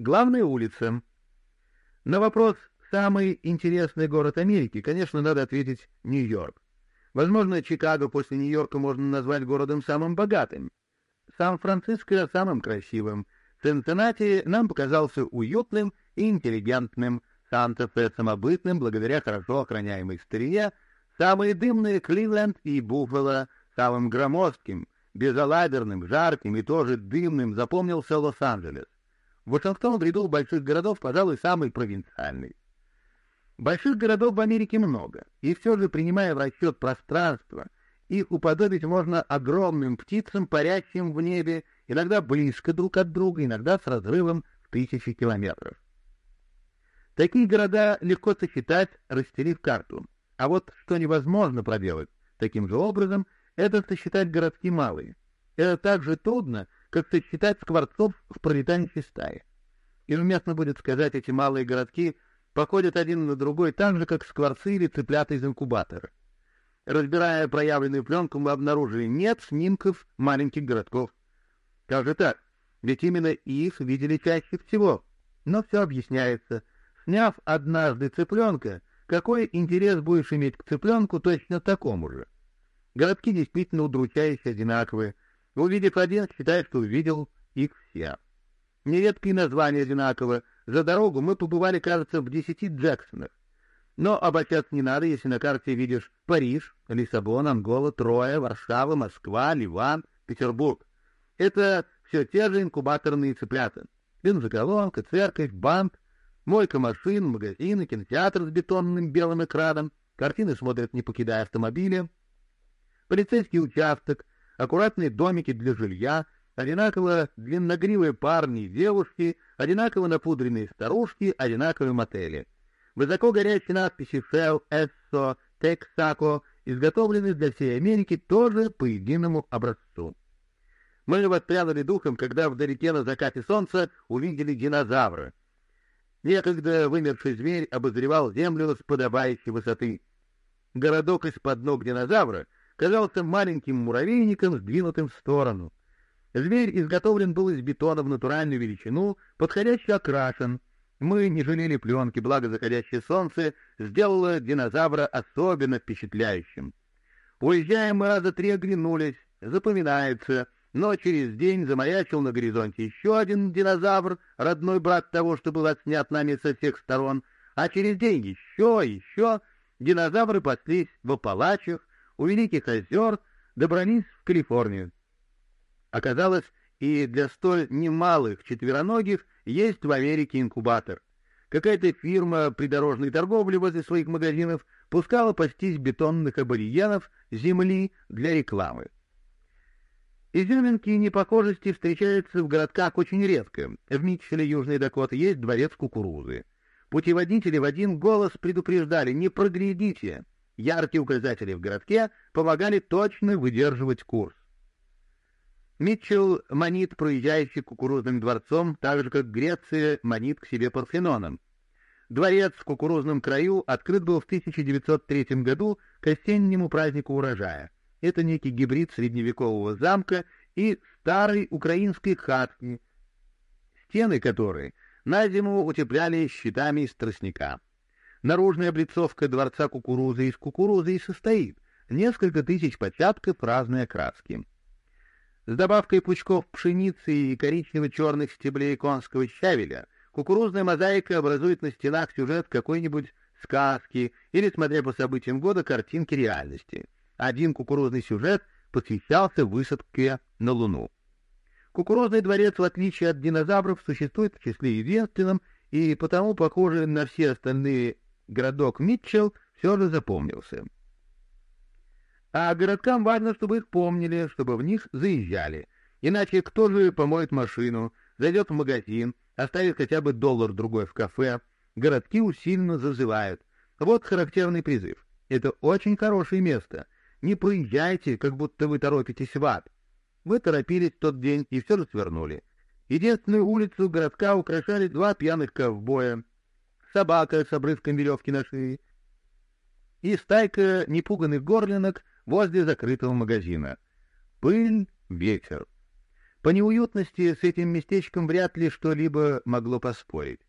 Главная улица. На вопрос «Самый интересный город Америки», конечно, надо ответить Нью-Йорк. Возможно, Чикаго после Нью-Йорка можно назвать городом самым богатым. Сан-Франциско — самым красивым. Цинциннати нам показался уютным и интеллигентным. Санта-Фе — самобытным, благодаря хорошо охраняемой старине. Самые дымные — Кливленд и Буффало — самым громоздким, безалаберным, жарким и тоже дымным запомнился Лос-Анджелес. Вашингтон в ряду больших городов, пожалуй, самый провинциальный. Больших городов в Америке много, и все же, принимая в расчет пространство, их уподобить можно огромным птицам, парящим в небе, иногда близко друг от друга, иногда с разрывом в тысячи километров. Такие города легко сосчитать, расстелив карту. А вот что невозможно проделать таким же образом, это сосчитать городки малые. Это так же трудно, как сосчитать скворцов в пролетающей стае. И уместно будет сказать, эти малые городки походят один на другой так же, как скворцы или цыплята из инкубатора. Разбирая проявленную пленку, мы обнаружили нет снимков маленьких городков. Как же так? Ведь именно их видели чаще всего. Но все объясняется. Сняв однажды цыпленка, какой интерес будешь иметь к цыпленку точно такому же? Городки действительно удручающе одинаковые. Увидев один, считай, что увидел их все. Нередко и название. За дорогу мы побывали, кажется, в десяти Джексонах. Но обольщаться не надо, если на карте видишь Париж, Лиссабон, Ангола, Троя, Варшава, Москва, Ливан, Петербург. Это все те же инкубаторные цыплята. Бензоколонка, церковь, банк, мойка машин, магазины, кинотеатр с бетонным белым экраном, картины смотрят, не покидая автомобиля, полицейский участок, аккуратные домики для жилья, одинаково длинногривые парни и девушки, одинаково напудренные старушки, одинаковые мотели. Высоко горящие надписи «Shell», «Esso», «Texaco» изготовлены для всей Америки тоже по единому образцу. Мы воспрянули духом, когда вдалеке на закате солнца увидели динозавра. Некогда вымерший зверь обозревал землю с подобающей высоты. Городок из-под ног динозавра — казался маленьким муравейником, сдвинутым в сторону. Зверь изготовлен был из бетона в натуральную величину, подходяще окрашен. Мы не жалели пленки, благо заходящее солнце сделало динозавра особенно впечатляющим. Уезжая, мы раза три оглянулись, запоминается, но через день замаячил на горизонте еще один динозавр, родной брат того, что был отснят нами со всех сторон, а через день еще, еще динозавры паслись в Апалачах, у Великих озер добрались в Калифорнию. Оказалось, и для столь немалых четвероногих есть в Америке инкубатор. Какая-то фирма придорожной торговли возле своих магазинов пускала пастись бетонных аборигенов земли для рекламы. Изюминки непохожести встречаются в городках очень редко. В Митчеле, Южной Дакоты, есть дворец кукурузы. Путеводители в один голос предупреждали «Не проглядите!» Яркие указатели в городке помогали точно выдерживать курс. Митчелл манит проезжающий кукурузным дворцом, так же, как Греция манит к себе Парфеноном. Дворец в кукурузном краю открыт был в 1903 году к осеннему празднику урожая. Это некий гибрид средневекового замка и старой украинской хатки, стены которой на зиму утепляли щитами из тростника. Наружная облицовка дворца кукурузы из кукурузы и состоит. Несколько тысяч початков разной окраски. С добавкой пучков пшеницы и коричнево-черных стеблей конского щавеля кукурузная мозаика образует на стенах сюжет какой-нибудь сказки или, смотря по событиям года, картинки реальности. Один кукурузный сюжет посвящался высадке на Луну. Кукурузный дворец, в отличие от динозавров, существует в числе единственном и потому похоже на все остальные городок Митчелл все же запомнился. А городкам важно, чтобы их помнили, чтобы в них заезжали. Иначе кто же помоет машину, зайдет в магазин, оставит хотя бы доллар-другой в кафе. Городки усиленно зазывают. Вот характерный призыв. Это очень хорошее место. Не проезжайте, как будто вы торопитесь в ад. Вы торопились в тот день и все же свернули. Единственную улицу городка украшали два пьяных ковбоя, собака с обрывком веревки на шее и стайка непуганных горлинок возле закрытого магазина. Пыль, ветер. По неуютности с этим местечком вряд ли что-либо могло поспорить.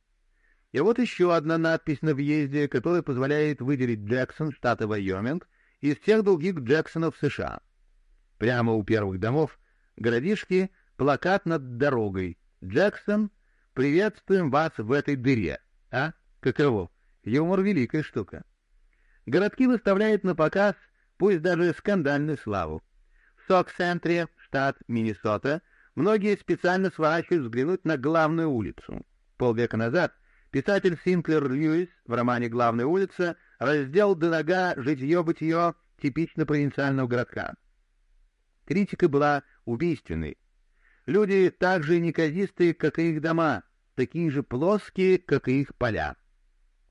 И вот еще одна надпись на въезде, которая позволяет выделить Джексон, штата Вайоминг, из всех других Джексонов США. Прямо у первых домов городишки плакат над дорогой. «Джексон, приветствуем вас в этой дыре». А? Каково? Юмор — великая штука. Городки выставляют на показ, пусть даже скандальную славу. В Сок-центре, штат Миннесота, многие специально сворачивают взглянуть на главную улицу. Полвека назад писатель Синклер Льюис в романе «Главная улица» раздел до нога житье-бытие типично провинциального городка. Критика была убийственной. Люди так же неказистые, как и их дома, такие же плоские, как и их поля.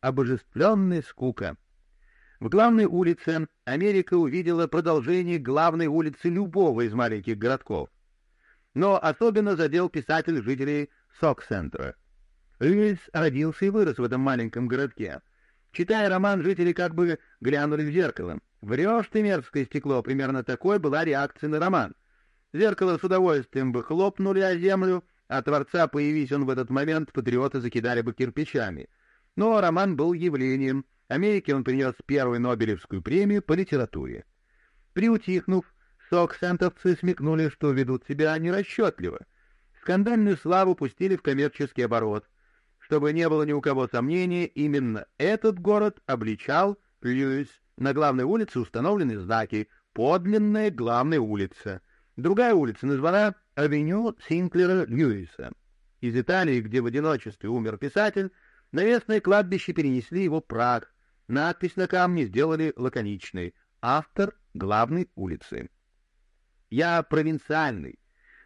Обожествленная скука. В главной улице Америка увидела продолжение главной улицы любого из маленьких городков. Но особенно задел писатель жителей Сок-центра. Льюис родился и вырос в этом маленьком городке. Читая роман, жители как бы глянули в зеркало. «Врешь ты, мерзкое стекло!» Примерно такой была реакция на роман. Зеркало с удовольствием бы хлопнули о землю, а Творца, появись он в этот момент, патриоты закидали бы кирпичами. Но роман был явлением. Америке он принес первую Нобелевскую премию по литературе. Приутихнув, соксентовцы смекнули, что ведут себя нерасчетливо. Скандальную славу пустили в коммерческий оборот. Чтобы не было ни у кого сомнения, именно этот город обличал Льюис. На главной улице установлены знаки «Подлинная главная улица». Другая улица названа авеню Синклера Льюиса. Из Италии, где в одиночестве умер писатель, на местное кладбище перенесли его прах. Надпись на камне сделали лаконичной «Автор главной улицы». «Я провинциальный,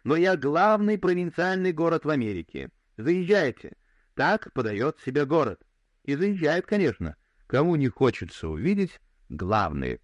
но я главный провинциальный город в Америке. Заезжайте». Так подает себя город. И заезжает, конечно. Кому не хочется увидеть главные